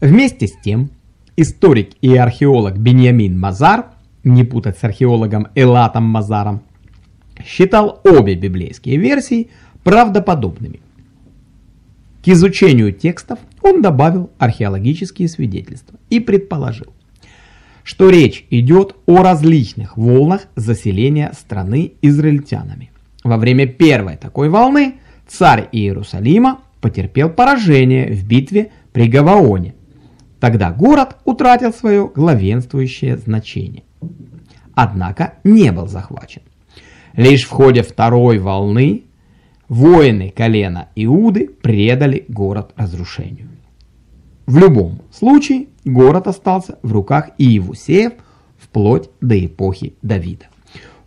Вместе с тем, историк и археолог Беньямин Мазар, не путать с археологом Элатом Мазаром, считал обе библейские версии правдоподобными. К изучению текстов он добавил археологические свидетельства и предположил, что речь идет о различных волнах заселения страны израильтянами. Во время первой такой волны царь Иерусалима потерпел поражение в битве при Гаваоне. Тогда город утратил свое главенствующее значение. Однако не был захвачен. Лишь в ходе второй волны воины колена Иуды предали город разрушению. В любом случае город остался в руках Иевусеев вплоть до эпохи Давида.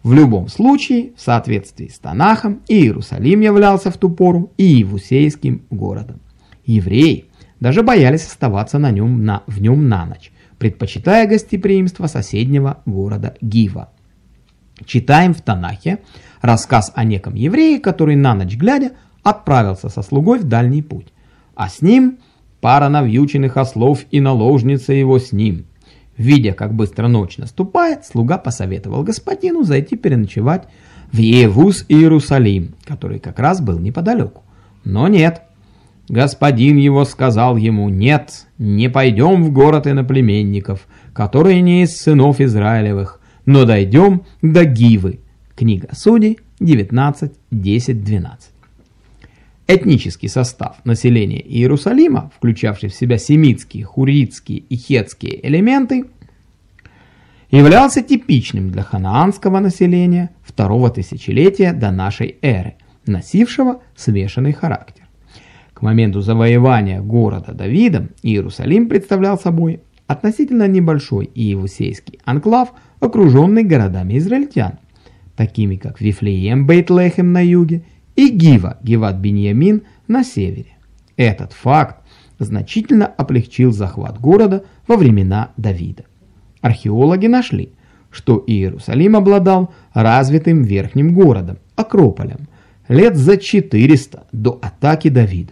В любом случае, в соответствии с Танахом, Иерусалим являлся в ту пору Иевусейским городом. Евреи даже боялись оставаться на нем на, в нем на ночь, предпочитая гостеприимство соседнего города Гива. Читаем в Танахе рассказ о неком еврее, который на ночь глядя отправился со слугой в дальний путь, а с ним пара навьюченных ослов и наложница его с ним – Видя, как быстро ночь наступает, слуга посоветовал господину зайти переночевать в Евус Иерусалим, который как раз был неподалеку. Но нет. Господин его сказал ему, нет, не пойдем в город иноплеменников, которые не из сынов Израилевых, но дойдем до Гивы. Книга Судей 19, 10, 12. Этнический состав населения Иерусалима, включавший в себя семитские, хуритские и хетские элементы, являлся типичным для ханаанского населения второго тысячелетия до нашей эры, носившего смешанный характер. Моменту завоевания города Давидом Иерусалим представлял собой относительно небольшой иевусейский анклав, окруженный городами израильтян, такими как Вифлеем, Бейтлехем на юге и Гива, Гиват-Беньямин на севере. Этот факт значительно облегчил захват города во времена Давида. Археологи нашли, что Иерусалим обладал развитым верхним городом, Акрополем, лет за 400 до атаки Давида.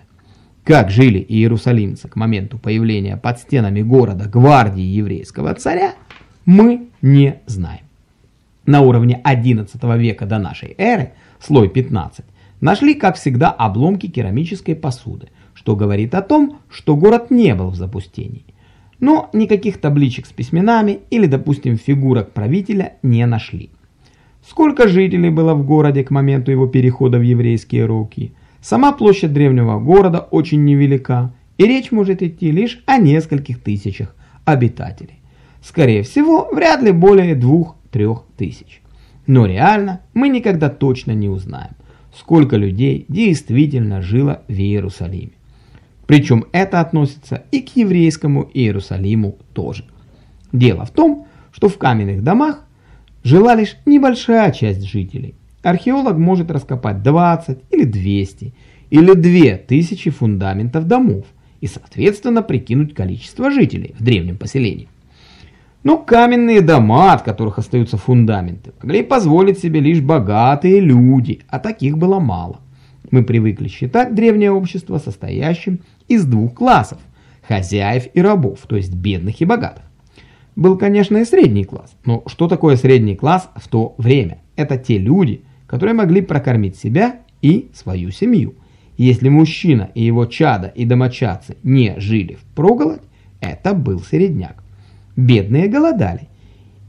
Как жили иерусалимцы к моменту появления под стенами города гвардии еврейского царя, мы не знаем. На уровне 11 века до нашей эры, слой 15, Нашли, как всегда, обломки керамической посуды, что говорит о том, что город не был в запустении. Но никаких табличек с письменами или, допустим, фигурок правителя не нашли. Сколько жителей было в городе к моменту его перехода в еврейские руки? Сама площадь древнего города очень невелика, и речь может идти лишь о нескольких тысячах обитателей. Скорее всего, вряд ли более двух-трех тысяч. Но реально мы никогда точно не узнаем сколько людей действительно жило в Иерусалиме. Причем это относится и к еврейскому Иерусалиму тоже. Дело в том, что в каменных домах жила лишь небольшая часть жителей. Археолог может раскопать 20 или 200 или 2000 фундаментов домов и соответственно прикинуть количество жителей в древнем поселении. Но каменные дома, от которых остаются фундаменты, могли позволить себе лишь богатые люди, а таких было мало. Мы привыкли считать древнее общество состоящим из двух классов – хозяев и рабов, то есть бедных и богатых. Был, конечно, и средний класс, но что такое средний класс в то время? Это те люди, которые могли прокормить себя и свою семью. Если мужчина и его чада и домочадцы не жили в проголодь, это был середняк. Бедные голодали.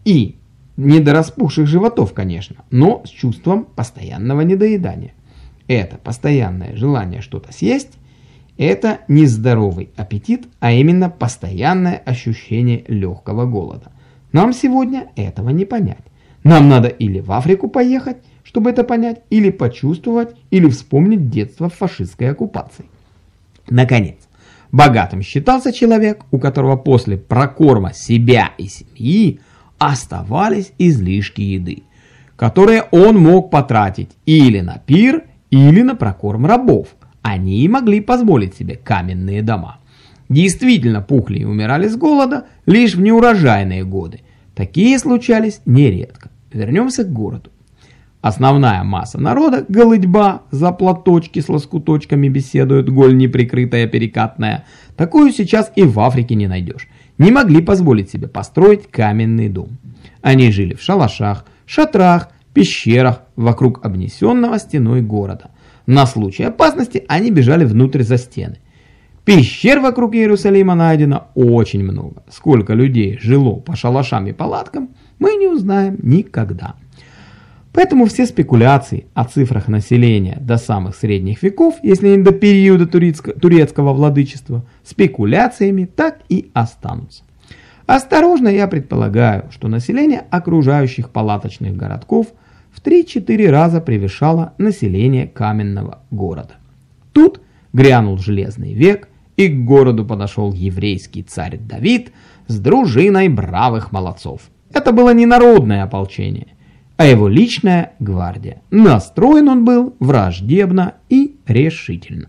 И не до распухших животов, конечно, но с чувством постоянного недоедания. Это постоянное желание что-то съесть, это не здоровый аппетит, а именно постоянное ощущение легкого голода. Нам сегодня этого не понять. Нам надо или в Африку поехать, чтобы это понять, или почувствовать, или вспомнить детство в фашистской оккупации. Наконец, Богатым считался человек, у которого после прокорма себя и семьи оставались излишки еды, которые он мог потратить или на пир, или на прокорм рабов. Они могли позволить себе каменные дома. Действительно пухли и умирали с голода лишь в неурожайные годы. Такие случались нередко. Вернемся к городу. Основная масса народа – голыдьба, за платочки с лоскуточками беседуют, голь неприкрытая, перекатная. Такую сейчас и в Африке не найдешь. Не могли позволить себе построить каменный дом. Они жили в шалашах, шатрах, пещерах вокруг обнесенного стеной города. На случай опасности они бежали внутрь за стены. Пещер вокруг Иерусалима найдено очень много. Сколько людей жило по шалашам и палаткам, мы не узнаем никогда. Поэтому все спекуляции о цифрах населения до самых средних веков, если не до периода турецкого, владычества, спекуляциями так и останутся. Осторожно я предполагаю, что население окружающих палаточных городков в 3-4 раза превышало население каменного города. Тут грянул железный век, и к городу подошел еврейский царь Давид с дружиной бравых молодцов. Это было не народное ополчение – а его личная гвардия. Настроен он был враждебно и решительно.